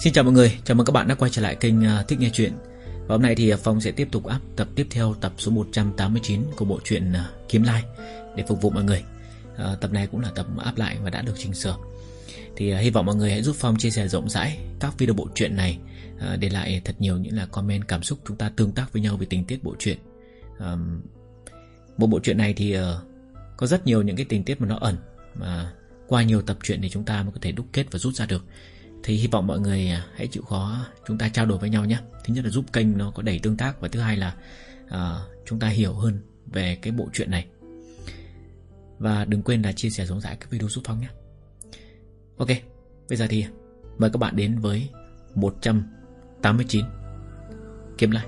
Xin chào mọi người, chào mừng các bạn đã quay trở lại kênh à, Thích Nghe Chuyện. Và hôm nay thì à, Phong sẽ tiếp tục áp tập tiếp theo tập số 189 của bộ truyện à, Kiếm Lai Để phục vụ mọi người. À, Tập này cũng là tập áp lại và đã được chỉnh sửa. Thì hy vọng mọi người hãy giúp Phong chia sẻ rộng rãi các video bộ truyện này Để lại thật nhiều những là comment cảm xúc chúng ta tương tác với nhau về tình tiết bộ truyện. À, Một bộ truyện này thì có rất nhiều những cái tình tiết mà nó ẩn Mà qua nhiều tập truyện thì chúng ta mới có thể đúc kết và rút ra được thì hy vọng mọi người à, hãy chịu khó chúng ta trao đổi với nhau nhé. Thứ nhất là giúp kênh nó có đầy tương tác Và thứ hai là uh, chúng ta hiểu hơn về cái bộ truyện này. Và đừng quên là chia sẻ rộng rãi cái video giúp Phong nhé. Ok, bây giờ thì mời các bạn đến với 189 Kiếm lại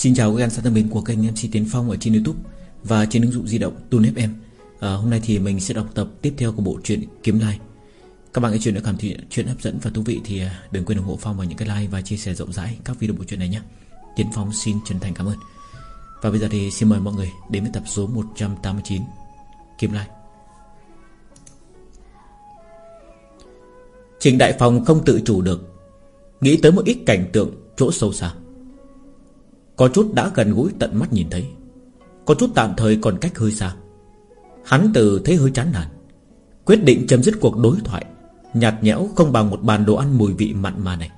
Xin chào các em anh thân mến của kênh MC Tiến Phong ở trên Youtube Và trên ứng dụng di động Tune FM à, Hôm nay thì mình sẽ đọc tập tiếp theo của bộ truyện Kiếm Lai. Các bạn nghe chuyện đã cảm thấy chuyện hấp dẫn và thú vị Thì à, đừng quên ủng hộ Phong bằng những cái like và chia sẻ rộng rãi các video bộ truyện này nhé. Tiến Phong xin chân thành cảm ơn. Và bây giờ thì xin mời mọi người đến với tập số 189 Kiếm Lai. Trình Đại Phong không tự chủ được Nghĩ tới một ít cảnh tượng chỗ sâu xa có chút đã gần gũi tận mắt nhìn thấy. Có chút tạm thời còn cách hơi xa. Hắn từ thấy hơi chán nản, Quyết định chấm dứt cuộc đối thoại, Nhạt nhẽo không bằng một bàn đồ ăn mùi vị mặn mà này.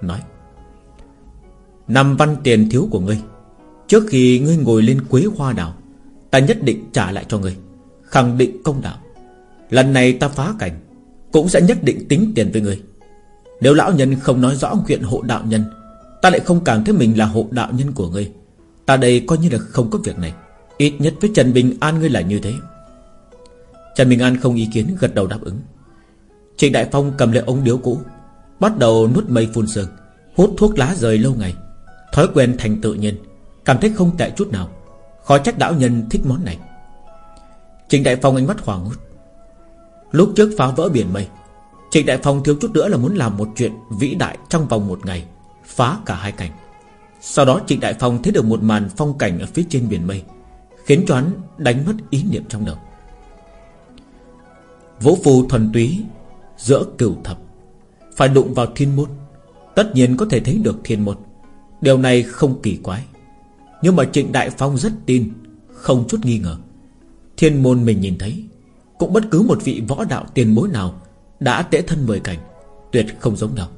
Nói, Năm văn tiền thiếu của ngươi. Trước khi ngươi ngồi lên quế hoa đảo Ta nhất định trả lại cho ngươi, Khẳng định công đạo. Lần này ta phá cảnh, Cũng sẽ nhất định tính tiền với ngươi. Nếu lão nhân không nói rõ chuyện hộ đạo nhân Ta lại không cảm thấy mình là hộ đạo nhân của ngươi. Ta đây coi như là không có việc này. Ít nhất với Trần Bình An ngươi là như thế. Trần Bình An không ý kiến, gật đầu đáp ứng. Trịnh Đại Phong cầm lấy ống điếu cũ, Bắt đầu nuốt mây phun sương, Hút thuốc lá rời lâu ngày. Thói quen thành tự nhiên, Cảm thấy không tệ chút nào. Khó trách đạo nhân thích món này. Trịnh Đại Phong ánh mắt hoảng hút Lúc trước phá vỡ biển mây, Trịnh Đại Phong thiếu chút nữa là muốn làm một chuyện vĩ đại trong vòng một ngày. Phá cả hai cảnh. Sau đó Trịnh Đại Phong thấy được một màn phong cảnh Ở phía trên biển mây, Khiến cho hắn đánh mất ý niệm trong đầu. Vũ phù thuần túy, Giữa cửu thập, Phải đụng vào thiên môn, Tất nhiên có thể thấy được thiên môn. Điều này không kỳ quái, Nhưng mà Trịnh Đại Phong rất tin, Không chút nghi ngờ. Thiên môn mình nhìn thấy, Cũng bất cứ một vị võ đạo tiền bối nào Đã tễ thân mười cảnh, Tuyệt không giống đâu.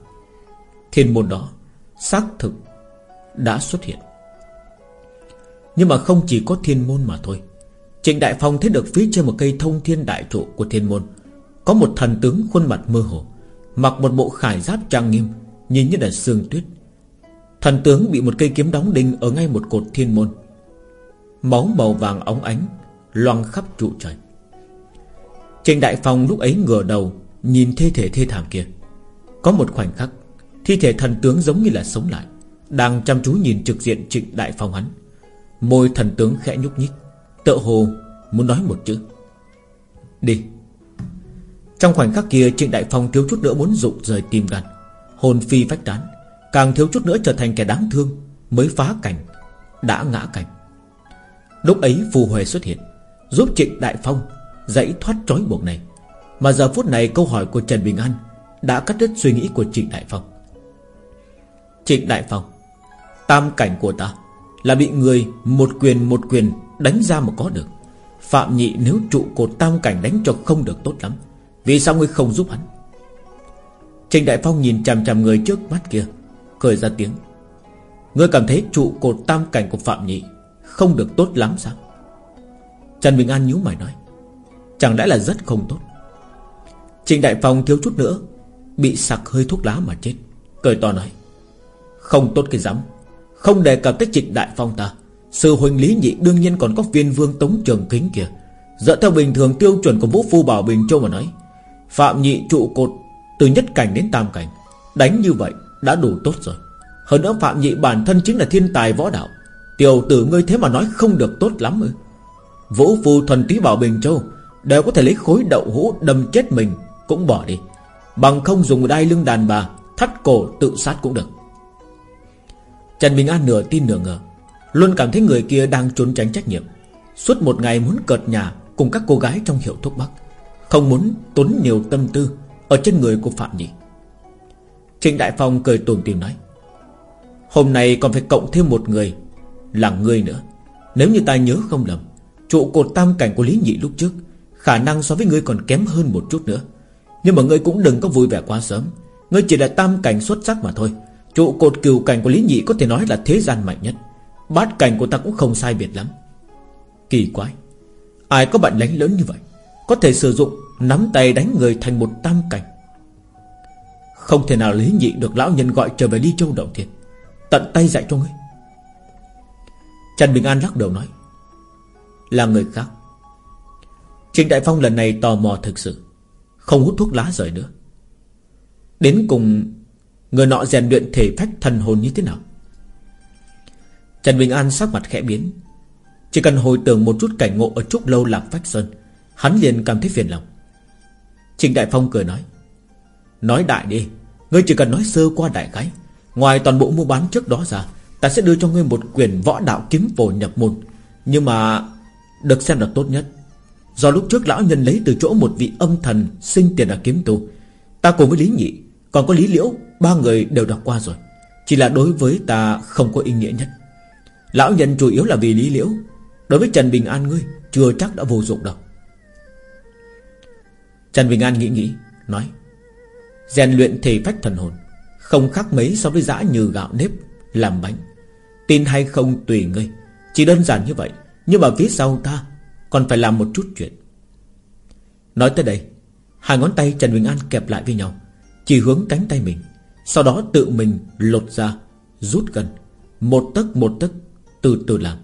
Thiên môn đó xác thực đã xuất hiện. Nhưng mà không chỉ có thiên môn mà thôi. Trịnh Đại Phong thấy được phía trên một cây thông thiên đại trụ của thiên môn. Có một thần tướng khuôn mặt mơ hồ. Mặc một bộ khải giáp trang nghiêm. Nhìn như là sương tuyết. Thần tướng bị một cây kiếm đóng đinh ở ngay một cột thiên môn. Máu màu vàng óng ánh. Loang khắp trụ trời. Trịnh Đại Phong lúc ấy ngửa đầu, Nhìn thê thể thê thảm kia Có một khoảnh khắc Thi thể thần tướng giống như là sống lại, Đang chăm chú nhìn trực diện trịnh đại phong hắn. Môi thần tướng khẽ nhúc nhích Tợ hồ muốn nói một chữ. Đi. Trong khoảnh khắc kia, trịnh đại phong thiếu chút nữa muốn rụng rời tim gan. Hồn phi vách tán, Càng thiếu chút nữa trở thành kẻ đáng thương, Mới phá cảnh, Đã ngã cảnh. Lúc ấy, phù huệ xuất hiện, Giúp trịnh đại phong dãy thoát trói buộc này. Mà giờ phút này, câu hỏi của Trần Bình An Đã cắt đứt suy nghĩ của trịnh đại phong. Trịnh Đại Phong. Tam cảnh của ta Là bị người một quyền một quyền Đánh ra mà có được. Phạm nhị nếu trụ cột tam cảnh đánh cho không được tốt lắm, Vì sao ngươi không giúp hắn? Trịnh Đại Phong nhìn chằm chằm người trước mắt kia, Cười ra tiếng. Ngươi cảm thấy trụ cột tam cảnh của Phạm nhị Không được tốt lắm sao? Trần Bình An nhíu mày nói, Chẳng lẽ là rất không tốt? Trịnh Đại Phong thiếu chút nữa Bị sặc hơi thuốc lá mà chết, Cười to nói không tốt cái rắm Không đề cập tới trịnh đại phong ta. Sư huynh Lý Nhị đương nhiên còn có viên vương tống trường kính kìa Dựa theo bình thường tiêu chuẩn của Vũ Phu Bảo Bình Châu mà nói, Phạm nhị trụ cột Từ nhất cảnh đến tam cảnh, Đánh như vậy đã đủ tốt rồi. Hơn nữa Phạm nhị bản thân chính là thiên tài võ đạo. Tiểu tử ngươi thế mà nói không được tốt lắm ư. Vũ Phu thuần túy Bảo Bình Châu Đều có thể lấy khối đậu hũ đâm chết mình Cũng bỏ đi. Bằng không dùng đai lưng đàn bà, Thắt cổ tự sát cũng được. Trần Bình An nửa tin nửa ngờ, Luôn cảm thấy người kia đang trốn tránh trách nhiệm. Suốt một ngày muốn cợt nhà Cùng các cô gái trong hiệu thuốc bắc, Không muốn tốn nhiều tâm tư Ở trên người của Phạm Nhị. Trịnh Đại Phong cười tùm tìm nói, Hôm nay còn phải cộng thêm một người, Là ngươi nữa. Nếu như ta nhớ không lầm, Trụ cột tam cảnh của Lý Nhị lúc trước, Khả năng so với ngươi còn kém hơn một chút nữa. Nhưng mà ngươi cũng đừng có vui vẻ quá sớm, Ngươi chỉ là tam cảnh xuất sắc mà thôi. Trụ cột cừu cảnh của Lý Nhị có thể nói là thế gian mạnh nhất. Bát cảnh của ta cũng không sai biệt lắm. Kỳ quái. Ai có bạn lánh lớn như vậy? Có thể sử dụng nắm tay đánh người thành một tam cảnh. Không thể nào Lý Nhị được lão nhân gọi trở về Ly Châu Động thiệt Tận tay dạy cho ngươi. Trần Bình An lắc đầu nói. Là người khác. Trịnh Đại Phong lần này tò mò thực sự. Không hút thuốc lá rời nữa. Đến cùng Người nọ rèn luyện thể phách thần hồn như thế nào? Trần Bình An sắc mặt khẽ biến. Chỉ cần hồi tưởng một chút cảnh ngộ Ở Trúc Lâu Lạc Phách Sơn, Hắn liền cảm thấy phiền lòng. Trịnh Đại Phong cười nói Nói đại đi, Ngươi chỉ cần nói sơ qua đại gái Ngoài toàn bộ mua bán trước đó ra, Ta sẽ đưa cho ngươi một quyền võ đạo kiếm phổ nhập môn. Nhưng mà Được xem là tốt nhất. Do lúc trước lão nhân lấy từ chỗ một vị âm thần Sinh tiền ở kiếm tu Ta cùng với Lý Nhị, Còn có Lý Liễu Ba người đều đọc qua rồi. Chỉ là đối với ta không có ý nghĩa nhất. Lão nhân chủ yếu là vì Lý Liễu. Đối với Trần Bình An ngươi, Chưa chắc đã vô dụng đâu. Trần Bình An nghĩ nghĩ, Nói, rèn luyện thể phách thần hồn, Không khác mấy so với dã như gạo nếp, Làm bánh. Tin hay không tùy ngươi, Chỉ đơn giản như vậy, Nhưng mà phía sau ta Còn phải làm một chút chuyện. Nói tới đây, Hai ngón tay Trần Bình An kẹp lại với nhau, Chỉ hướng cánh tay mình. Sau đó tự mình lột ra, Rút gần. Một tấc một tấc, Từ từ làm.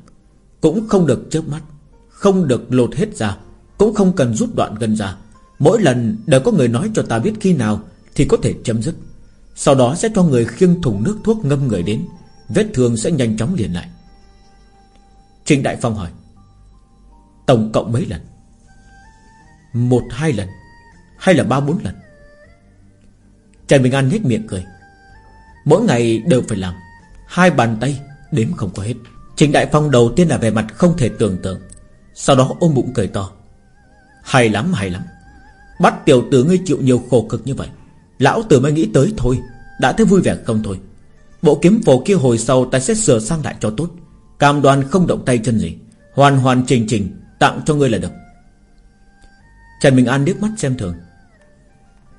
Cũng không được chớp mắt, Không được lột hết ra, Cũng không cần rút đoạn gần ra. Mỗi lần đều có người nói cho ta biết khi nào Thì có thể chấm dứt. Sau đó sẽ cho người khiêng thùng nước thuốc ngâm người đến. Vết thương sẽ nhanh chóng liền lại. Trình Đại Phong hỏi, Tổng cộng mấy lần? Một, hai lần, Hay là ba, bốn lần? Trần Bình An nhếch miệng cười Mỗi ngày đều phải làm. Hai bàn tay đếm không có hết. Trình Đại Phong đầu tiên là về mặt không thể tưởng tượng. Sau đó ôm bụng cười to. Hay lắm hay lắm. Bắt tiểu tử ngươi chịu nhiều khổ cực như vậy. Lão tử mới nghĩ tới thôi. Đã thấy vui vẻ không thôi. Bộ kiếm phổ kia hồi sau ta sẽ sửa sang lại cho tốt. Cam đoan không động tay chân gì. Hoàn hoàn trình trình Tặng cho ngươi là được. Trần Bình An liếc mắt xem thường.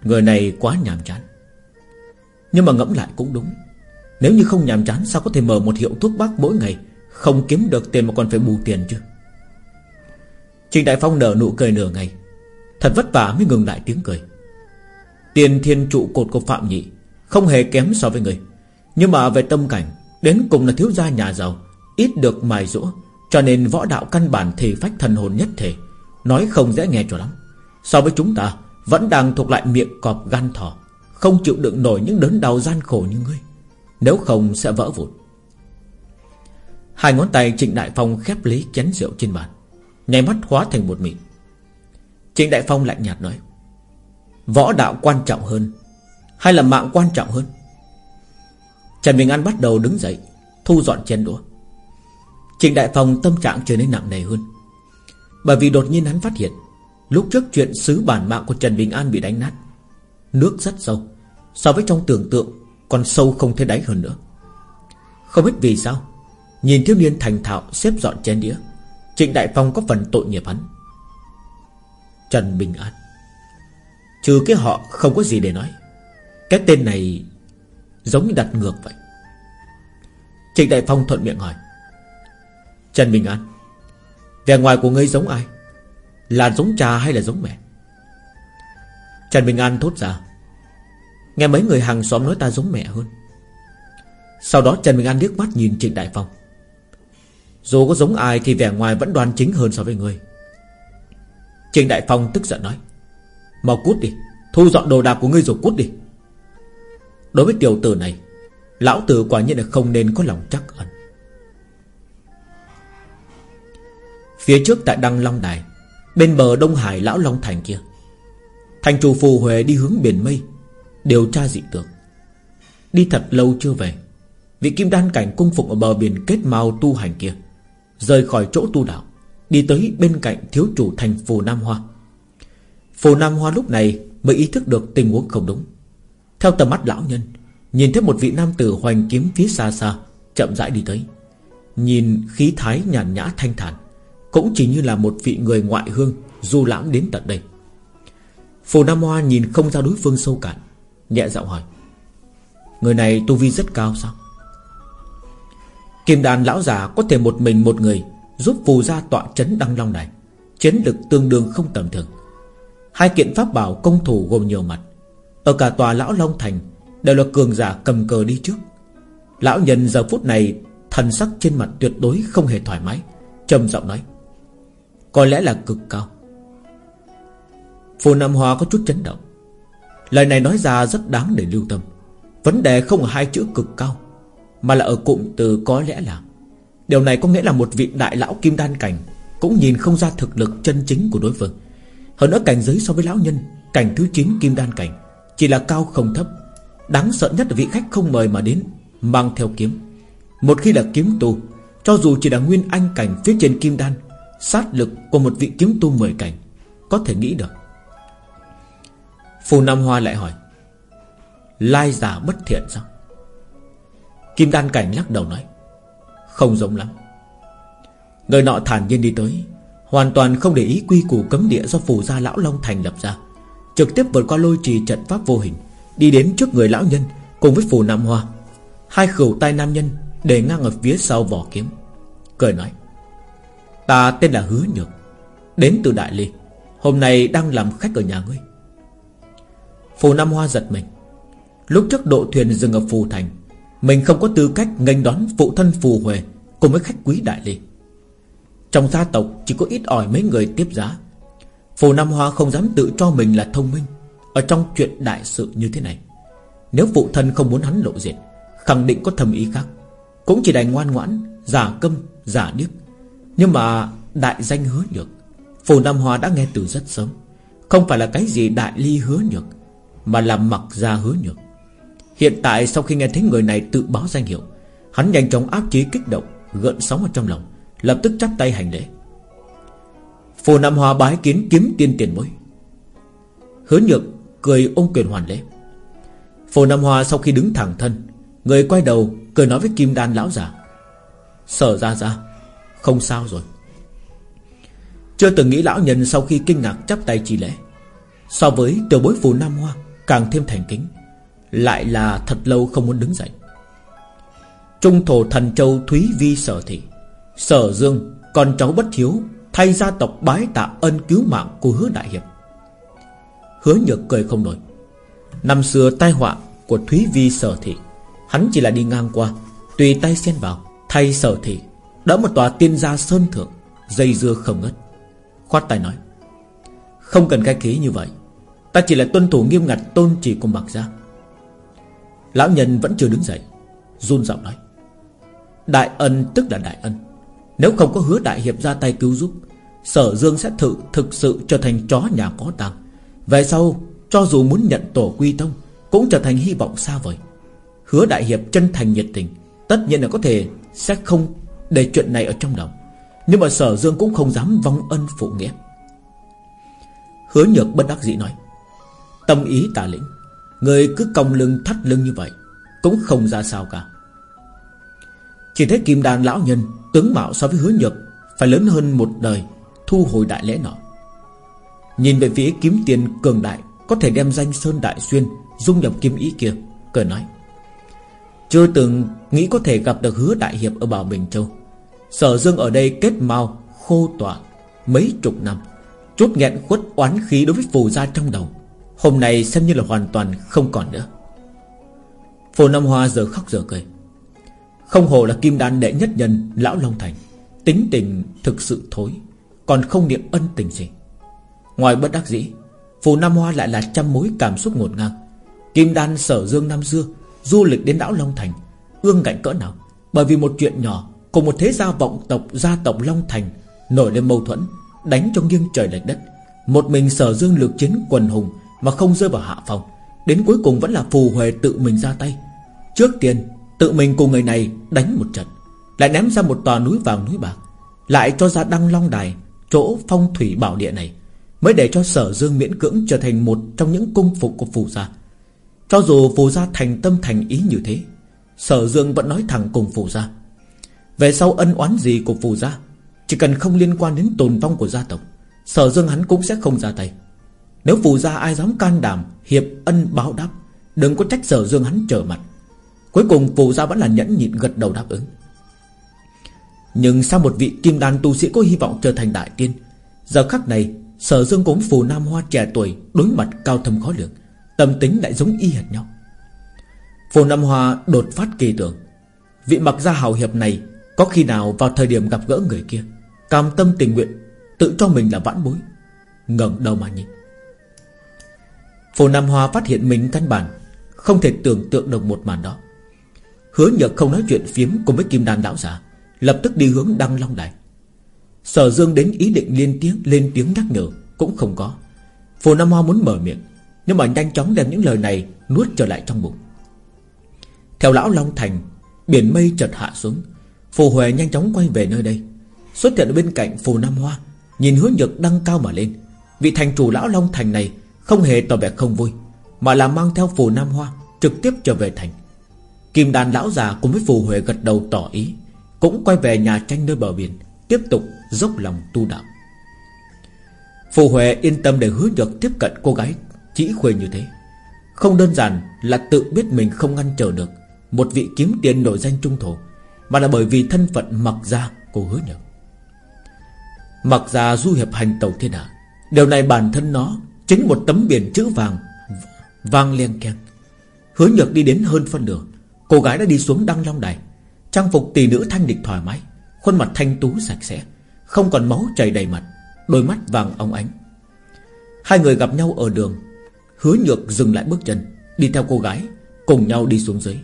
Người này quá nhàm chán. Nhưng mà ngẫm lại cũng đúng. Nếu như không nhàm chán, Sao có thể mở một hiệu thuốc bắc mỗi ngày, Không kiếm được tiền mà còn phải bù tiền chứ? Trình Đại Phong nở nụ cười nửa ngày, Thật vất vả mới ngừng lại tiếng cười. Tiền thiên trụ cột của Phạm Nhị Không hề kém so với người, Nhưng mà về tâm cảnh, Đến cùng là thiếu gia nhà giàu, Ít được mài rũa Cho nên võ đạo căn bản thì phách thần hồn nhất thể, Nói không dễ nghe cho lắm. So với chúng ta, Vẫn đang thuộc lại miệng cọp gan thỏ. Không chịu đựng nổi những đớn đau gian khổ như ngươi, Nếu không sẽ vỡ vụn. Hai ngón tay Trịnh Đại Phong khép lấy chén rượu trên bàn Nhảy mắt hóa thành một mịn. Trịnh Đại Phong lạnh nhạt nói, Võ đạo quan trọng hơn Hay là mạng quan trọng hơn? Trần Bình An bắt đầu đứng dậy, Thu dọn chén đũa. Trịnh Đại Phong tâm trạng trở nên nặng nề hơn, Bởi vì đột nhiên hắn phát hiện, Lúc trước chuyện sứ bản mạng của Trần Bình An bị đánh nát Nước rất sâu. So với trong tưởng tượng, Còn sâu không thể đáy hơn nữa. Không biết vì sao, Nhìn thiếu niên thành thạo xếp dọn chén đĩa, Trịnh Đại Phong có phần tội nghiệp hắn. Trần Bình An, Trừ cái họ không có gì để nói. Cái tên này Giống như đặt ngược vậy. Trịnh Đại Phong thuận miệng hỏi, Trần Bình An, Vẻ ngoài của ngươi giống ai? Là giống cha hay là giống mẹ? Trần Bình An thốt ra Nghe mấy người hàng xóm nói ta giống mẹ hơn. Sau đó Trần Bình An liếc mắt nhìn Trịnh Đại Phong. Dù có giống ai thì vẻ ngoài vẫn đoan chính hơn so với người. Trịnh Đại Phong tức giận nói, Mau cút đi, Thu dọn đồ đạc của ngươi rồi cút đi. Đối với tiểu tử này, Lão tử quả nhiên là không nên có lòng chắc ẩn. Phía trước tại Đăng Long Đài, Bên bờ Đông Hải Lão Long Thành kia Thành chủ phù Huệ đi hướng biển mây Điều tra dị tượng. Đi thật lâu chưa về, Vị kim đan cảnh cung phục ở bờ biển kết mau tu hành kia, Rời khỏi chỗ tu đạo, Đi tới bên cạnh thiếu chủ thành Phù Nam Hoa. Phù Nam Hoa lúc này Mới ý thức được tình huống không đúng. Theo tầm mắt lão nhân, Nhìn thấy một vị nam tử hoành kiếm phía xa xa, Chậm rãi đi tới. Nhìn khí thái nhàn nhã thanh thản, Cũng chỉ như là một vị người ngoại hương Du lãm đến tận đây. Phù Nam Hoa nhìn không ra đối phương sâu cạn Nhẹ giọng hỏi, Người này tu vi rất cao sao? Kim đàn lão già có thể một mình một người Giúp phù gia tọa chấn đăng long này, Chiến lực tương đương không tầm thường. Hai kiện pháp bảo công thủ gồm nhiều mặt. Ở cả tòa lão long thành Đều là cường giả cầm cờ đi trước. Lão nhân giờ phút này Thần sắc trên mặt tuyệt đối không hề thoải mái, trầm giọng nói, Có lẽ là cực cao. Phù Nam Hoa có chút chấn động. Lời này nói ra rất đáng để lưu tâm. Vấn đề không ở hai chữ cực cao, Mà là ở cụm từ có lẽ là. Điều này có nghĩa là một vị đại lão kim đan cảnh Cũng nhìn không ra thực lực chân chính của đối phương. Hơn nữa cảnh giới so với lão nhân, Cảnh thứ 9 kim đan cảnh Chỉ là cao không thấp. Đáng sợ nhất là vị khách không mời mà đến, Mang theo kiếm. Một khi là kiếm tu, Cho dù chỉ là nguyên anh cảnh phía trên kim đan, Sát lực của một vị kiếm tu mười cảnh, Có thể nghĩ được. Phù Nam Hoa lại hỏi, Lai giả bất thiện sao? Kim đan cảnh lắc đầu nói, Không giống lắm. Người nọ thản nhiên đi tới, Hoàn toàn không để ý quy củ cấm địa Do phù gia lão Long Thành lập ra, Trực tiếp vượt qua lôi trì trận pháp vô hình, Đi đến trước người lão nhân Cùng với phù Nam Hoa. Hai khẩu tay nam nhân Để ngang ở phía sau vỏ kiếm, Cười nói, Ta tên là Hứa Nhược, Đến từ Đại Ly Hôm nay đang làm khách ở nhà ngươi. Phù Nam Hoa giật mình. Lúc trước độ thuyền dừng ở Phù Thành Mình không có tư cách nghênh đón phụ thân Phù Huệ Cùng với khách quý Đại Ly. Trong gia tộc chỉ có ít ỏi mấy người tiếp giá. Phù Nam Hoa không dám tự cho mình là thông minh Ở trong chuyện đại sự như thế này. Nếu phụ thân không muốn hắn lộ diện Khẳng định có thầm ý khác. Cũng chỉ đành ngoan ngoãn Giả câm, giả điếc. Nhưng mà đại danh hứa nhược Phù Nam Hoa đã nghe từ rất sớm. Không phải là cái gì đại ly hứa nhược mà là mặc ra hứa nhược. Hiện tại sau khi nghe thấy người này tự báo danh hiệu, Hắn nhanh chóng áp chế kích động, Gợn sóng ở trong lòng, Lập tức chắp tay hành lễ. Phù Nam Hoa bái kiến kiếm tiên tiền bối. Hứa nhược cười ôm quyền hoàn lễ. Phù Nam Hoa sau khi đứng thẳng thân, Người quay đầu cười nói với Kim Đan lão già, Sở ra ra, Không sao rồi. Chưa từng nghĩ lão nhân sau khi kinh ngạc chắp tay chỉ lễ. So với tiểu bối phù Nam Hoa Càng thêm thành kính, Lại là thật lâu không muốn đứng dậy. Trung thổ thần châu Thúy Vi sở thị, Sở Dương, Con cháu bất hiếu, Thay gia tộc bái tạ ân cứu mạng của hứa đại hiệp. Hứa nhược cười không nổi. Năm xưa tai họa của Thúy Vi sở thị, Hắn chỉ là đi ngang qua, Tùy tay xen vào, Thay sở thị, Đỡ một tòa tiên gia sơn thượng, Dây dưa không ngất Khoát tay nói, Không cần khai khí như vậy Ta chỉ là tuân thủ nghiêm ngặt tôn chỉ của mặc gia. Lão nhân vẫn chưa đứng dậy, run giọng nói. Đại ân tức là đại ân. Nếu không có hứa đại hiệp ra tay cứu giúp, Sở Dương sẽ thử thực sự trở thành chó nhà có tàng Về sau, Cho dù muốn nhận tổ quy tông, Cũng trở thành hy vọng xa vời. Hứa đại hiệp chân thành nhiệt tình, Tất nhiên là có thể sẽ không để chuyện này ở trong lòng Nhưng mà sở dương cũng không dám vong ân phụ nghĩa. Hứa nhược bất đắc dĩ nói. Tâm ý tà lĩnh. Người cứ cong lưng thắt lưng như vậy, Cũng không ra sao cả. Chỉ thấy kim đàn lão nhân Tướng mạo so với hứa nhược Phải lớn hơn một đời, Thu hồi đại lễ nọ. Nhìn về phía kiếm tiền cường đại, Có thể đem danh Sơn Đại Xuyên Dung nhập kim ý kia, Cười nói. Chưa từng nghĩ có thể gặp được hứa đại hiệp ở Bảo Bình Châu. Sở Dương ở đây kết mau Khô tỏa Mấy chục năm, Chút nghẹn khuất oán khí đối với phù gia trong đầu. Hôm nay xem như là hoàn toàn không còn nữa. Phù Nam Hoa giờ khóc giờ cười. Không hồ là kim đan đệ nhất nhân, Lão Long Thành. Tính tình thực sự thối, Còn không niệm ân tình gì. Ngoài bất đắc dĩ, Phù Nam Hoa lại là trăm mối cảm xúc ngột ngang. Kim đan sở dương năm xưa, Du lịch đến đảo Long Thành, Ương ngạnh cỡ nào? Bởi vì một chuyện nhỏ Cùng một thế gia vọng tộc, gia tộc Long Thành Nổi lên mâu thuẫn, Đánh cho nghiêng trời lệch đất. Một mình sở dương lược chiến quần hùng mà không rơi vào hạ phòng Đến cuối cùng vẫn là phù huệ tự mình ra tay. Trước tiên, tự mình cùng người này đánh một trận, Lại ném ra một tòa núi vàng núi bạc, Lại cho ra đăng long đài, Chỗ phong thủy bảo địa này, Mới để cho sở dương miễn cưỡng trở thành một Trong những cung phục của phù gia. Cho dù phù gia thành tâm thành ý như thế, Sở dương vẫn nói thẳng cùng phù gia. Về sau ân oán gì của phù gia, Chỉ cần không liên quan đến tồn vong của gia tộc, Sở dương hắn cũng sẽ không ra tay. Nếu phù gia ai dám can đảm, Hiệp ân báo đáp, Đừng có trách sở dương hắn trở mặt. Cuối cùng phù gia vẫn là nhẫn nhịn gật đầu đáp ứng. Nhưng sao một vị kim đan tu sĩ có hy vọng trở thành đại tiên? Giờ khắc này, Sở dương cũng phù nam hoa trẻ tuổi, Đối mặt cao thâm khó lường, Tâm tính lại giống y hệt nhau. Phù nam hoa đột phát kỳ tưởng. Vị mặc gia hào hiệp này Có khi nào vào thời điểm gặp gỡ người kia, Cam tâm tình nguyện, Tự cho mình là vãn bối, ngẩng đầu mà nhìn. Phù Nam Hoa phát hiện mình căn bản, Không thể tưởng tượng được một màn đó. Hứa nhược không nói chuyện phiếm Cùng với Kim Đan lão giả, Lập tức đi hướng Đăng Long Đài. Sở Dương đến ý định liên tiếng, lên tiếng nhắc nhở, Cũng không có. Phù Nam Hoa muốn mở miệng, Nhưng mà nhanh chóng đem những lời này nuốt trở lại trong bụng. Theo lão Long Thành, Biển mây chợt hạ xuống. Phù Huệ nhanh chóng quay về nơi đây. Xuất hiện bên cạnh Phù Nam Hoa, Nhìn hứa nhược đăng cao mà lên. Vị thành chủ lão Long Thành này không hề tỏ vẻ không vui, Mà là mang theo Phù Nam Hoa Trực tiếp trở về thành. Kim đàn lão già cùng với Phù Huệ gật đầu tỏ ý, Cũng quay về nhà tranh nơi bờ biển, Tiếp tục dốc lòng tu đạo. Phù Huệ yên tâm để hứa được tiếp cận cô gái Chỉ khuê như thế. Không đơn giản là tự biết mình không ngăn trở được Một vị kiếm tiền nổi danh trung thổ, Mà là bởi vì thân phận mặc gia cô hứa nhược. Mặc ra du hiệp hành tàu thiên hạ, Điều này bản thân nó Chính một tấm biển chữ vàng, Vang len keng. Hứa nhược đi đến hơn phân nửa. Cô gái đã đi xuống đăng long đài. Trang phục tỷ nữ thanh địch thoải mái, Khuôn mặt thanh tú sạch sẽ, Không còn máu chảy đầy mặt, Đôi mắt vàng óng ánh. Hai người gặp nhau ở đường. Hứa nhược dừng lại bước chân, Đi theo cô gái, Cùng nhau đi xuống dưới,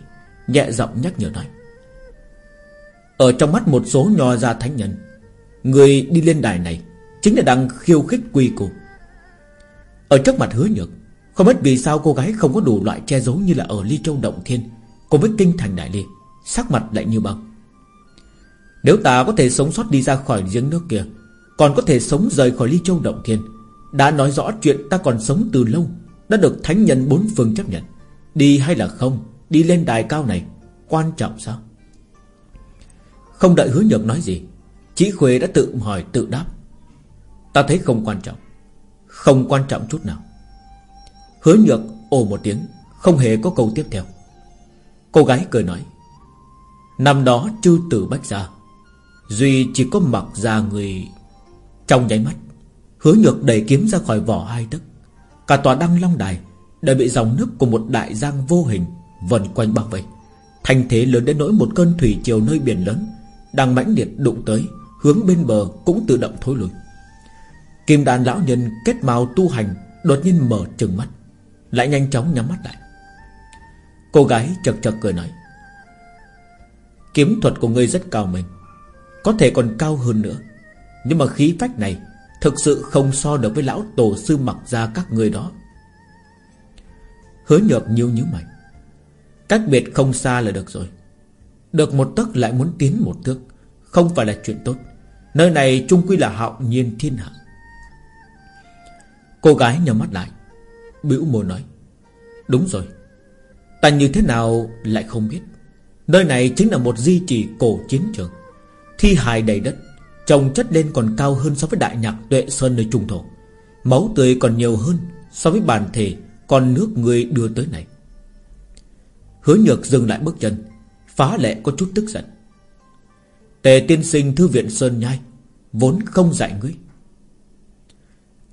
Nhẹ giọng nhắc nhở nói. Ở trong mắt một số nho gia thánh nhân, Người đi lên đài này Chính là đang khiêu khích quy củ. Ở trước mặt hứa nhược, Không biết vì sao cô gái không có đủ loại che giấu Như là ở Ly Châu Động Thiên, Cùng với kinh thành Đại Ly Sắc mặt lại như băng. Nếu ta có thể sống sót đi ra khỏi giếng nước kia, Còn có thể sống rời khỏi Ly Châu Động Thiên, Đã nói rõ chuyện ta còn sống từ lâu, Đã được thánh nhân bốn phương chấp nhận, Đi hay là không, Đi lên đài cao này, Quan trọng sao? Không đợi hứa nhược nói gì chỉ Khuê đã tự hỏi tự đáp. Ta thấy không quan trọng. Không quan trọng chút nào. Hứa nhược ồ một tiếng Không hề có câu tiếp theo. Cô gái cười nói Năm đó chư tử bách ra, Duy chỉ có mặc ra người. Trong nháy mắt Hứa nhược đẩy kiếm ra khỏi vỏ hai tấc. Cả tòa đăng long đài Đã bị dòng nước của một đại giang vô hình Vần quanh bao vây. Thành thế lớn đến nỗi một cơn thủy triều nơi biển lớn Đang mãnh liệt đụng tới Hướng bên bờ cũng tự động thối lùi Kim đàn lão nhân kết màu tu hành Đột nhiên mở trừng mắt, Lại nhanh chóng nhắm mắt lại. Cô gái chật chật cười nói, Kiếm thuật của ngươi rất cao mình Có thể còn cao hơn nữa. Nhưng mà khí phách này Thực sự không so được với lão tổ sư mặc ra các người đó. Hứa nhược nhiêu như mày, Cách biệt không xa là được rồi. Được một tấc lại muốn tiến một thước, Không phải là chuyện tốt. Nơi này trung quy là hạo nhiên thiên hạ. Cô gái nhắm mắt lại bĩu môi nói, Đúng rồi, Ta như thế nào lại không biết? Nơi này chính là một di trì cổ chiến trường, Thi hài đầy đất Trồng chất lên còn cao hơn so với đại nhạc tuệ sơn nơi trung thổ. Máu tươi còn nhiều hơn So với bản thể Còn nước người đưa tới này. Hứa nhược dừng lại bước chân, Phá lệ có chút tức giận. Tề tiên sinh, thư viện Sơn Nhai, Vốn không dạy ngươi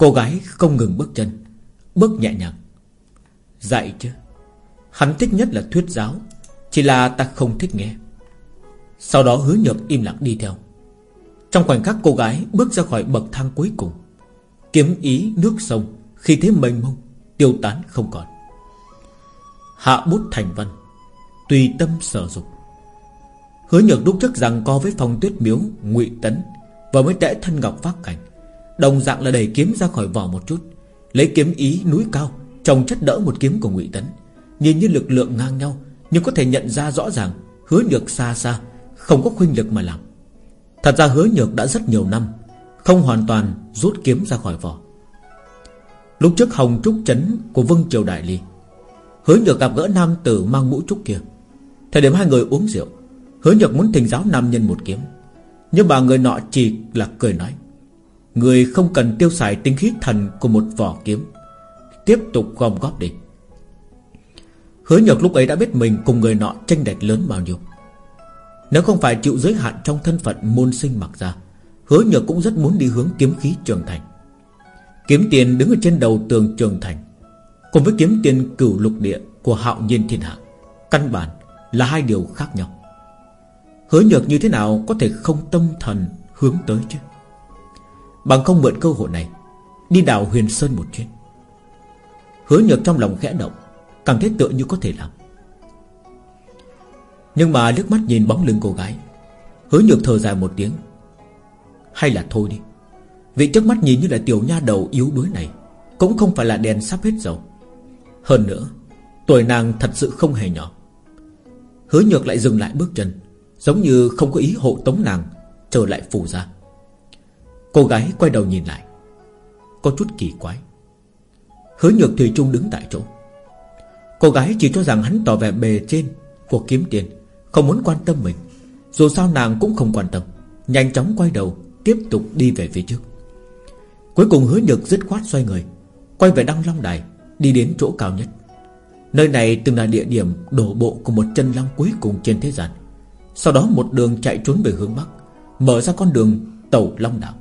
Cô gái không ngừng bước chân, Bước nhẹ nhàng. Dạy chứ, Hắn thích nhất là thuyết giáo, Chỉ là ta không thích nghe. Sau đó hứa nhược im lặng đi theo. Trong khoảnh khắc cô gái bước ra khỏi bậc thang cuối cùng, Kiếm ý nước sông Khi thế mênh mông, Tiêu tán không còn. Hạ bút thành văn, Tùy tâm sở dục. Hứa nhược đúc chắc rằng co với phong tuyết miếu, ngụy Tấn Và mới tẽ thân ngọc phát cảnh. Đồng dạng là đẩy kiếm ra khỏi vỏ một chút, Lấy kiếm ý núi cao Trồng chất đỡ một kiếm của ngụy Tấn. Nhìn như lực lượng ngang nhau, Nhưng có thể nhận ra rõ ràng, Hứa nhược xa xa, Không có khuynh lực mà làm. Thật ra hứa nhược đã rất nhiều năm, Không hoàn toàn rút kiếm ra khỏi vỏ. Lúc trước Hồng Trúc chấn của Vương Triều Đại Ly, Hứa nhược gặp gỡ nam tử mang mũ trúc kia. Thời điểm hai người uống rượu, Hứa nhược muốn thỉnh giáo nam nhân một kiếm, Nhưng mà người nọ chỉ là cười nói Người không cần tiêu xài tinh khí thần của một vỏ kiếm. Tiếp tục gom góp đi. Hứa nhược lúc ấy đã biết mình cùng người nọ tranh đạch lớn bao nhiêu. Nếu không phải chịu giới hạn trong thân phận môn sinh mặc ra, Hứa nhược cũng rất muốn đi hướng kiếm khí trường thành. Kiếm tiền đứng ở trên đầu tường trường thành, Cùng với kiếm tiền cửu lục địa Của hạo nhiên thiên hạ, Căn bản là hai điều khác nhau. Hứa nhược như thế nào Có thể không tâm thần hướng tới chứ? Bằng không mượn cơ hội này, Đi đào huyền sơn một chuyến. Hứa nhược trong lòng khẽ động, Cảm thấy tựa như có thể làm. Nhưng mà nước mắt nhìn bóng lưng cô gái, Hứa nhược thở dài một tiếng. Hay là thôi đi Vị trước mắt nhìn như là tiểu nha đầu yếu đuối này, Cũng không phải là đèn sắp hết dầu. Hơn nữa, Tuổi nàng thật sự không hề nhỏ. Hứa nhược lại dừng lại bước chân, Giống như không có ý hộ tống nàng, Trở lại phủ ra Cô gái quay đầu nhìn lại. Có chút kỳ quái. Hứa nhược Thủy Trung đứng tại chỗ. Cô gái chỉ cho rằng hắn tỏ vẻ bề trên Của kiếm tiền, Không muốn quan tâm mình. Dù sao nàng cũng không quan tâm. Nhanh chóng quay đầu, Tiếp tục đi về phía trước. Cuối cùng hứa nhược dứt khoát xoay người, Quay về Đăng Long Đài, Đi đến chỗ cao nhất. Nơi này từng là địa điểm đổ bộ của một chân long cuối cùng trên thế gian. Sau đó một đường chạy trốn về hướng Bắc, Mở ra con đường Tàu Long Đảo.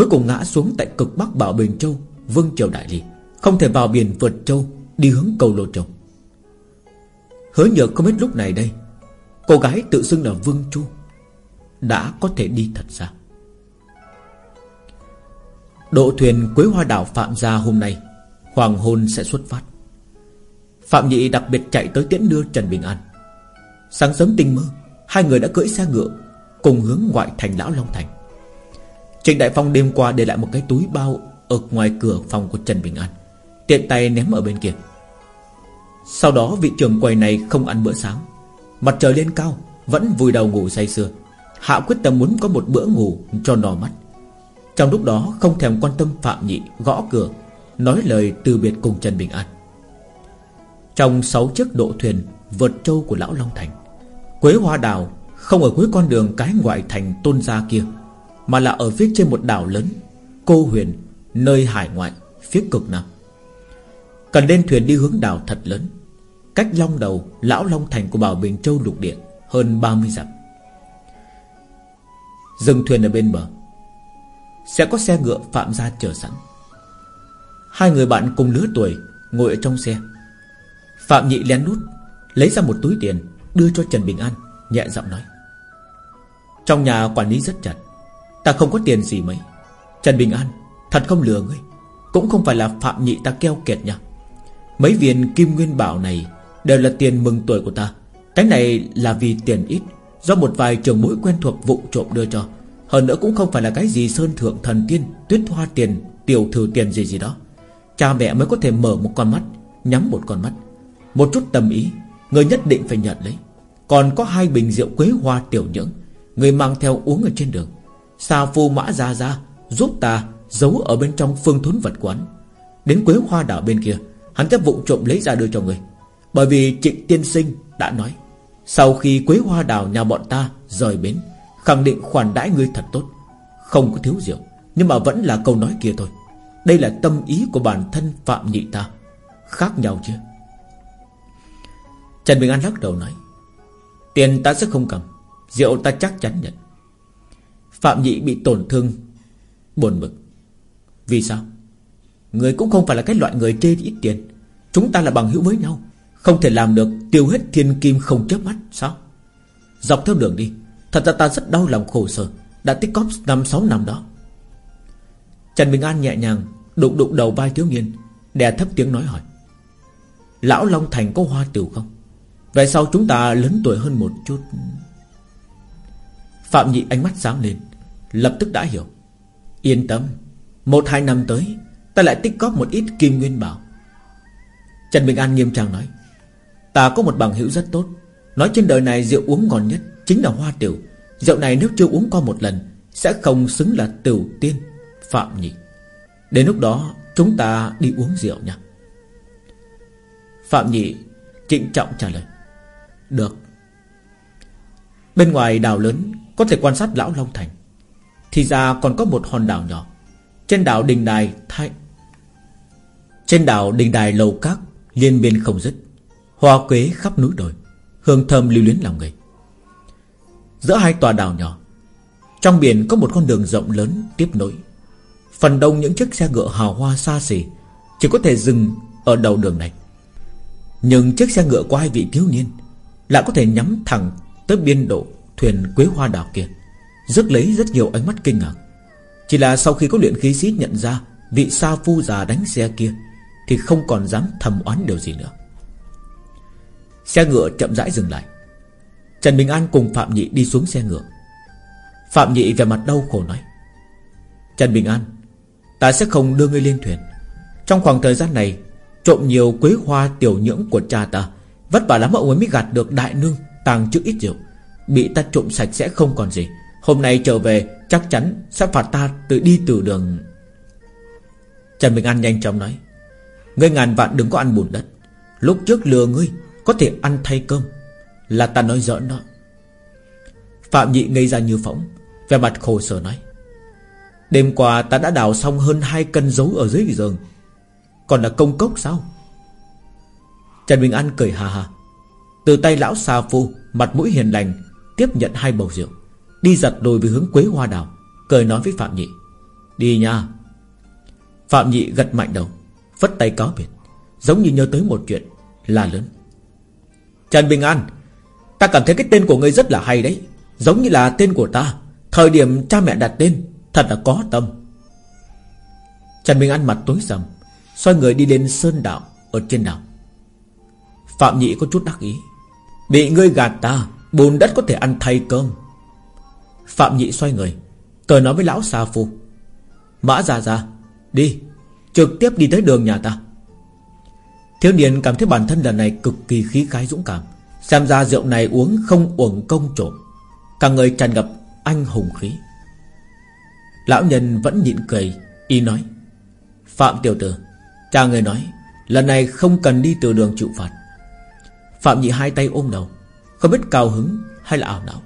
Cuối cùng ngã xuống tại cực Bắc Bảo Bình Châu, Vương Triều Đại Ly Không thể vào biển vượt châu, Đi hướng cầu Lô Châu. Hứa nhược không biết lúc này đây, Cô gái tự xưng là Vương Chu Đã có thể đi thật xa. Độ thuyền Quế Hoa Đảo Phạm Gia hôm nay, Hoàng hôn sẽ xuất phát. Phạm Nhị đặc biệt chạy tới tiễn đưa Trần Bình An. Sáng sớm tinh mơ, Hai người đã cưỡi xe ngựa Cùng hướng ngoại thành Lão Long Thành. Trịnh Đại Phong đêm qua để lại một cái túi bao Ở ngoài cửa phòng của Trần Bình An, Tiện tay ném ở bên kia. Sau đó vị trưởng quầy này không ăn bữa sáng, Mặt trời lên cao, Vẫn vùi đầu ngủ say sưa. Hạ quyết tâm muốn có một bữa ngủ cho no mắt. Trong lúc đó không thèm quan tâm Phạm Nhị Gõ cửa, Nói lời từ biệt cùng Trần Bình An. Trong sáu chiếc độ thuyền Vượt châu của Lão Long Thành, Quế Hoa Đào Không ở cuối con đường cái ngoại thành tôn gia kia mà là ở phía trên một đảo lớn, Cô huyền, Nơi hải ngoại, Phía cực nam. Cần lên thuyền đi hướng đảo thật lớn, Cách long đầu, Lão Long Thành của Bảo Bình Châu lục địa Hơn 30 dặm. Dừng thuyền ở bên bờ, Sẽ có xe ngựa phạm gia chờ sẵn. Hai người bạn cùng lứa tuổi Ngồi ở trong xe. Phạm nhị lén nút Lấy ra một túi tiền, Đưa cho Trần Bình An, Nhẹ giọng nói. Trong nhà quản lý rất chặt Ta không có tiền gì mấy. Trần Bình An, Thật không lừa ngươi. Cũng không phải là Phạm nhị ta keo kiệt nha. Mấy viên kim nguyên bảo này Đều là tiền mừng tuổi của ta. Cái này là vì tiền ít, Do một vài trường mũi quen thuộc vụ trộm đưa cho. Hơn nữa cũng không phải là cái gì Sơn thượng thần tiên, Tuyết hoa tiền, Tiểu thừa tiền gì gì đó. Cha mẹ mới có thể mở một con mắt, Nhắm một con mắt. Một chút tâm ý, Người nhất định phải nhận lấy. Còn có hai bình rượu quế hoa tiểu nhưỡng, Người mang theo uống ở trên đường. Sa phu mã ra ra Giúp ta giấu ở bên trong phương thốn vật quán? Đến quế hoa đảo bên kia, Hắn sẽ vụng trộm lấy ra đưa cho người. Bởi vì trịnh tiên sinh đã nói, Sau khi quế hoa đào nhà bọn ta rời bến, Khẳng định khoản đãi ngươi thật tốt. Không có thiếu rượu, Nhưng mà vẫn là câu nói kia thôi. Đây là tâm ý của bản thân Phạm Nhị ta. Khác nhau chứ? Trần Bình An lắc đầu nói, Tiền ta sẽ không cầm, Rượu ta chắc chắn nhận. Phạm Nhị bị tổn thương. Buồn bực Vì sao? Người cũng không phải là cái loại người chê ít tiền. Chúng ta là bằng hữu với nhau. Không thể làm được, tiêu hết thiên kim không chớp mắt, Sao? Dọc theo đường đi, Thật ra ta rất đau lòng khổ sở Đã tích cóp năm sáu năm đó. Trần Bình An nhẹ nhàng, Đụng đụng đầu vai thiếu niên, Đè thấp tiếng nói hỏi. Lão Long Thành có hoa tiểu không? Về sau chúng ta lớn tuổi hơn một chút. Phạm Nhị ánh mắt sáng lên. Lập tức đã hiểu. Yên tâm, Một hai năm tới, Ta lại tích góp một ít kim nguyên bảo. Trần Bình An nghiêm trang nói, Ta có một bằng hữu rất tốt. Nói trên đời này rượu uống ngon nhất Chính là hoa tiểu. Rượu này nếu chưa uống qua một lần, Sẽ không xứng là tiểu tiên, Phạm Nhị. Đến lúc đó, chúng ta đi uống rượu nha. Phạm Nhị trịnh trọng trả lời, Được. Bên ngoài đảo lớn, Có thể quan sát Lão Long Thành. Thì ra còn có một hòn đảo nhỏ. Trên đảo Đình Đài Thái Trên đảo Đình Đài Lầu cát Liên biên không dứt, Hoa quế khắp núi đồi, Hương thơm lưu luyến lòng người. Giữa hai tòa đảo nhỏ, Trong biển có một con đường rộng lớn tiếp nối. Phần đông những chiếc xe ngựa hào hoa xa xỉ Chỉ có thể dừng ở đầu đường này. Nhưng chiếc xe ngựa của hai vị thiếu niên Lại có thể nhắm thẳng Tới biên độ thuyền quế hoa đảo kia. Rước lấy rất nhiều ánh mắt kinh ngạc. Chỉ là sau khi có luyện khí sĩ nhận ra Vị sa phu già đánh xe kia, Thì không còn dám thầm oán điều gì nữa. Xe ngựa chậm rãi dừng lại. Trần Bình An cùng Phạm Nhị đi xuống xe ngựa. Phạm Nhị về mặt đau khổ nói, Trần Bình An, Ta sẽ không đưa ngươi lên thuyền. Trong khoảng thời gian này, Trộm nhiều quế hoa tiểu nhưỡng của cha ta, Vất vả lắm ông ấy mới gạt được đại nương Tàng chữ ít rượu. Bị ta trộm sạch sẽ không còn gì. Hôm nay trở về, chắc chắn sẽ phạt ta tự đi từ đường. Trần Bình An nhanh chóng nói, Ngươi ngàn vạn đừng có ăn bùn đất. Lúc trước lừa ngươi, Có thể ăn thay cơm, Là ta nói giỡn đó. Phạm nhị ngây ra như phỏng Về mặt khổ sở nói, Đêm qua ta đã đào xong hơn hai cân dấu ở dưới giường, Còn là công cốc sao? Trần Bình An cười hà hà Từ tay lão xà phu, Mặt mũi hiền lành, Tiếp nhận hai bầu rượu. Đi giật đồi về hướng quế hoa đào, Cười nói với Phạm Nhị. Đi nha. Phạm Nhị gật mạnh đầu, Phất tay cáo biệt, Giống như nhớ tới một chuyện Là lớn. Trần Bình An, Ta cảm thấy cái tên của ngươi rất là hay đấy, Giống như là tên của ta. Thời điểm cha mẹ đặt tên, Thật là có tâm. Trần Bình An mặt tối sầm, Xoay người đi lên sơn đảo Ở trên đảo. Phạm Nhị có chút đắc ý, Bị ngươi gạt ta, Bùn đất có thể ăn thay cơm. Phạm Nhị xoay người Cười nói với lão Sa Phu. Mã ra ra Đi, Trực tiếp đi tới đường nhà ta. Thiếu niên cảm thấy bản thân lần này cực kỳ khí khái dũng cảm. Xem ra rượu này uống không uổng công trộm. Cả người tràn ngập anh hùng khí. Lão nhân vẫn nhịn cười, Y nói, Phạm tiểu tử, Cha người nói, Lần này không cần đi từ đường chịu phạt. Phạm nhị hai tay ôm đầu, Không biết cao hứng hay là ảo não.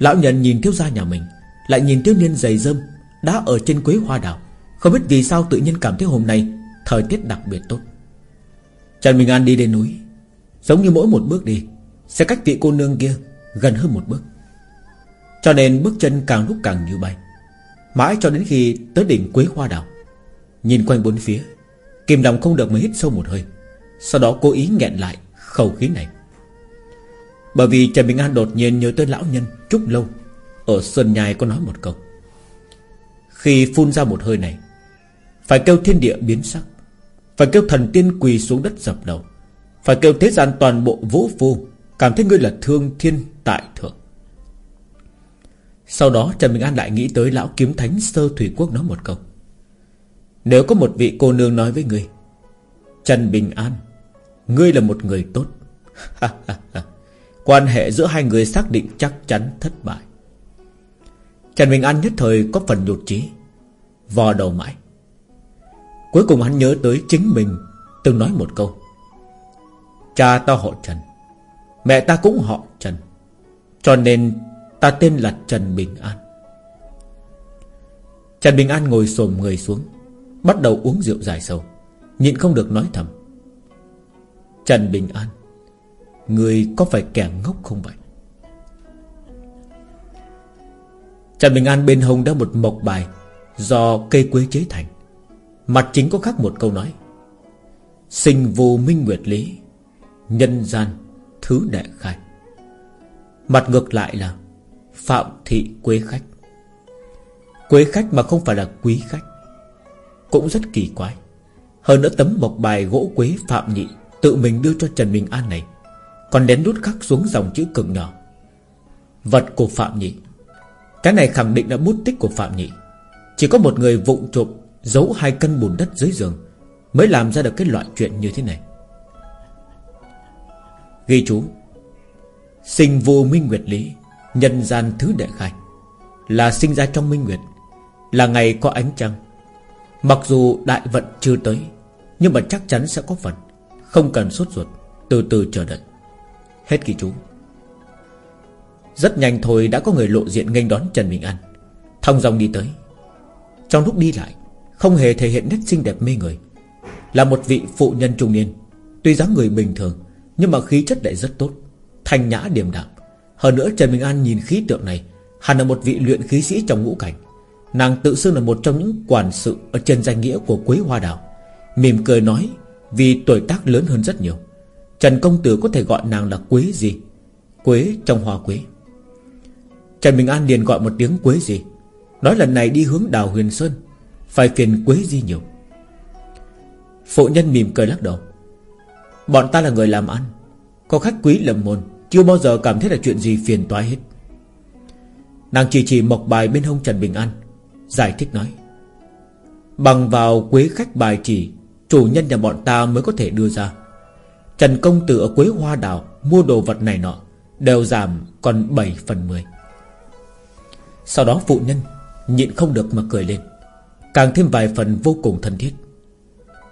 Lão nhân nhìn thiếu gia nhà mình, Lại nhìn thiếu niên dày dâm Đã ở trên quế hoa đảo Không biết vì sao tự nhiên cảm thấy hôm nay Thời tiết đặc biệt tốt. Trần Bình An đi lên núi, Giống như mỗi một bước đi, Sẽ cách vị cô nương kia gần hơn một bước. Cho nên bước chân càng lúc càng như bay. Mãi cho đến khi tới đỉnh Quế Hoa Đảo Nhìn quanh bốn phía Kim Đồng không được mới hít sâu một hơi. Sau đó cố ý nghẹn lại khẩu khí này. Bởi vì Trần Bình An đột nhiên nhớ tới lão nhân Trúc Lâu. Ở Sơn Nhai có nói một câu. Khi phun ra một hơi này, Phải kêu thiên địa biến sắc, Phải kêu thần tiên quỳ xuống đất dập đầu, Phải kêu thế gian toàn bộ vũ phu Cảm thấy ngươi là thương thiên tại thượng. Sau đó Trần Bình An lại nghĩ tới lão kiếm thánh sơ thủy quốc nói một câu. Nếu có một vị cô nương nói với ngươi, Trần Bình An, Ngươi là một người tốt. Ha ha ha. Quan hệ giữa hai người xác định chắc chắn thất bại. Trần Bình An nhất thời có phần nhụt trí Vò đầu mãi. Cuối cùng hắn nhớ tới chính mình Từng nói một câu. Cha ta họ Trần, Mẹ ta cũng họ Trần, Cho nên Ta tên là Trần Bình An. Trần Bình An ngồi xồm người xuống, Bắt đầu uống rượu dài sâu Nhịn không được nói thầm. Trần Bình An Người có phải kẻ ngốc không vậy? Trần Bình An bên hông đã một mộc bài Do cây quế chế thành. Mặt chính có khắc một câu nói. Sinh vô minh nguyệt lý, Nhân gian thứ đệ khai. Mặt ngược lại là Phạm thị quế khách. Quế khách mà không phải là quý khách Cũng rất kỳ quái. Hơn nữa tấm mộc bài gỗ quế Phạm nhị Tự mình đưa cho Trần Bình An này. Còn đến đút khắc xuống dòng chữ cực nhỏ. Vật của Phạm nhị. Cái này khẳng định là bút tích của Phạm nhị. Chỉ có một người vụng trộm Giấu hai cân bùn đất dưới giường Mới làm ra được cái loại chuyện như thế này. Ghi chú. Sinh vô minh nguyệt lý, Nhân gian thứ đệ khai. Là sinh ra trong minh nguyệt, Là ngày có ánh trăng. Mặc dù đại vận chưa tới, Nhưng mà chắc chắn sẽ có phần, Không cần sốt ruột, Từ từ chờ đợi. Hết kỳ chú. Rất nhanh thôi đã có người lộ diện nghênh đón Trần Bình An. Thong dòng đi tới. Trong lúc đi lại, Không hề thể hiện nét xinh đẹp mê người. Là một vị phụ nhân trung niên. Tuy dáng người bình thường, Nhưng mà khí chất lại rất tốt. Thanh nhã điềm đạm. Hơn nữa Trần Bình An nhìn khí tượng này, Hẳn là một vị luyện khí sĩ trong ngũ cảnh. Nàng tự xưng là một trong những quản sự Ở trên danh nghĩa của Quế Hoa Đào. Mỉm cười nói, Vì tuổi tác lớn hơn rất nhiều. Trần Công Tử có thể gọi nàng là Quế gì? Quế trong hoa quế. Trần Bình An liền gọi một tiếng Quế gì? Nói lần này đi hướng đào huyền sơn, Phải phiền Quế gì nhiều. Phụ nhân mỉm cười lắc đầu. Bọn ta là người làm ăn, Có khách quý lầm môn Chưa bao giờ cảm thấy là chuyện gì phiền toái hết. Nàng chỉ chỉ mộc bài bên hông Trần Bình An, Giải thích nói. Bằng vào quế khách bài chỉ, Chủ nhân nhà bọn ta mới có thể đưa ra. Trần Công Tử ở Quế Hoa Đảo Mua đồ vật này nọ, Đều giảm còn 7 phần 10 Sau đó phụ nhân Nhịn không được mà cười lên, Càng thêm vài phần vô cùng thân thiết.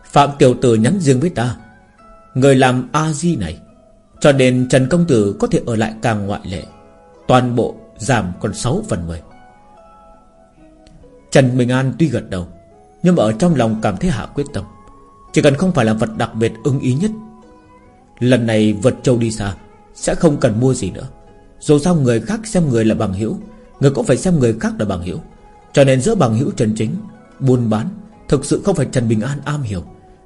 Phạm Tiểu Tử nhắn riêng với ta, Người làm A-di này, Cho nên Trần Công Tử có thể ở lại càng ngoại lệ, Toàn bộ giảm còn 6 phần 10 Trần Bình An tuy gật đầu, Nhưng mà ở trong lòng cảm thấy hạ quyết tâm, Chỉ cần không phải là vật đặc biệt ưng ý nhất Lần này vượt châu đi xa, Sẽ không cần mua gì nữa. Dù sao người khác xem người là bằng hữu, Người cũng phải xem người khác là bằng hữu. Cho nên giữa bằng hữu Trần Chính, Buôn bán, Thực sự không phải Trần Bình An am hiểu,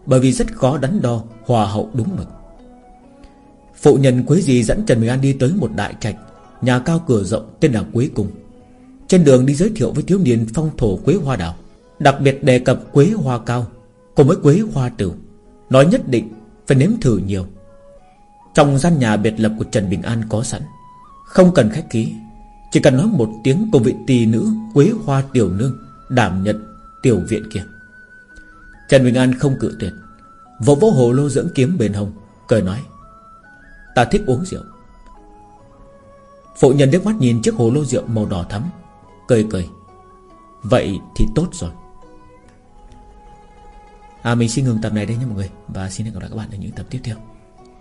Bởi vì rất khó đắn đo, Hòa hậu đúng mực. Phụ nhân Quế Di dẫn Trần Bình An đi tới một đại trạch, Nhà cao cửa rộng, tên là Quế Cung. Trên đường đi giới thiệu với thiếu niên phong thổ Quế Hoa Đảo Đặc biệt đề cập Quế Hoa Cao Cùng với Quế Hoa Tử, Nói nhất định phải nếm thử nhiều. Trong gian nhà biệt lập của Trần Bình An có sẵn. Không cần khách ký Chỉ cần nói một tiếng của vị tỳ nữ Quế Hoa Tiểu Nương Đảm nhận tiểu viện kia. Trần Bình An không cự tuyệt. Vỗ vỗ hồ lô dưỡng kiếm bên hông, Cười nói, Ta thích uống rượu. Phụ nhân liếc mắt nhìn chiếc hồ lô rượu màu đỏ thắm, Cười cười, Vậy thì tốt rồi. À mình xin ngừng tập này đây nha mọi người, Và xin hẹn gặp lại các bạn ở những tập tiếp theo.